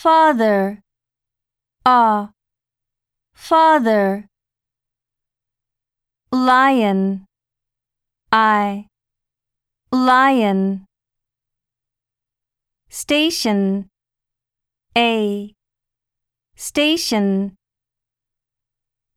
father, ah, father. Lion, I, lion. Station, a, station.